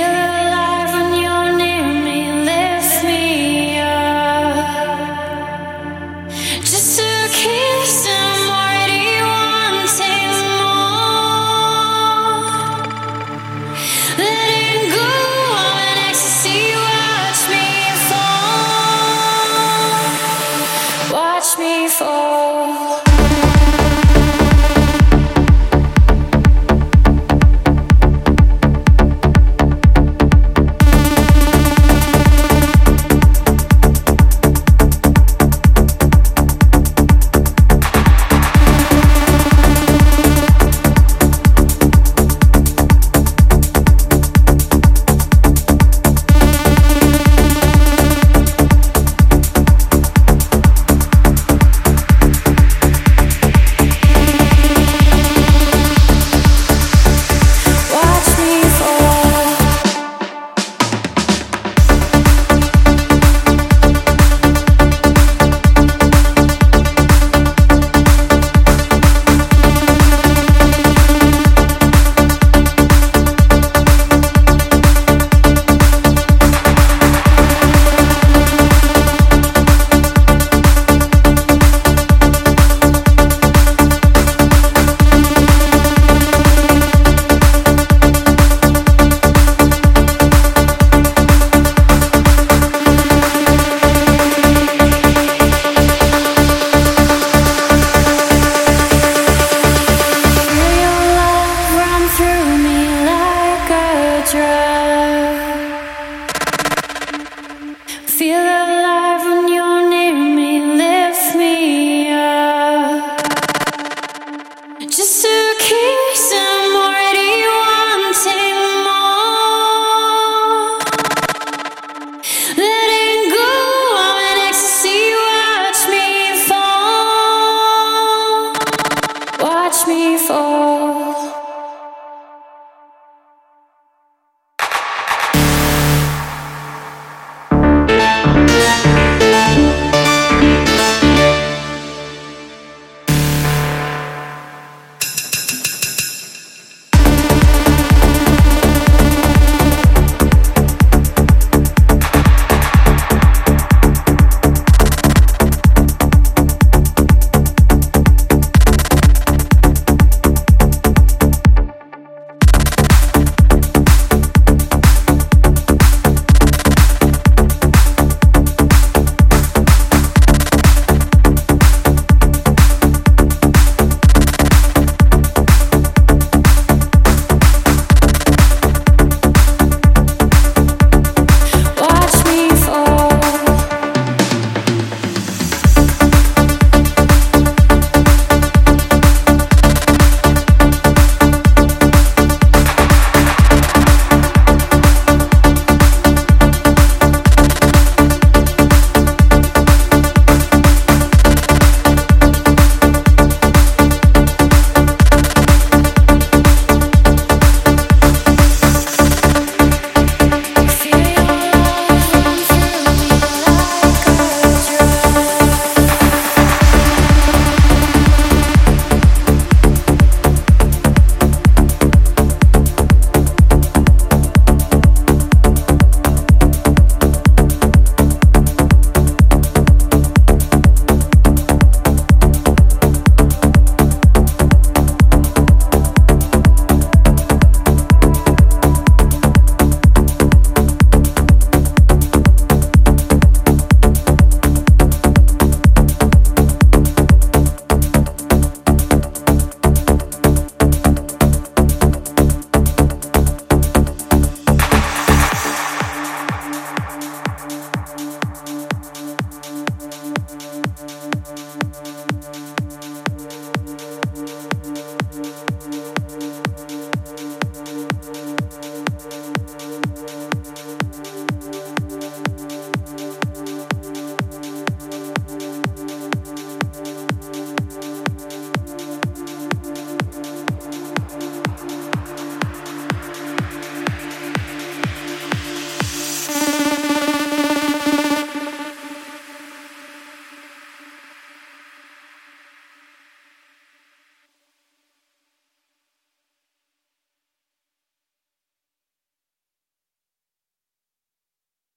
Yeah. just to keep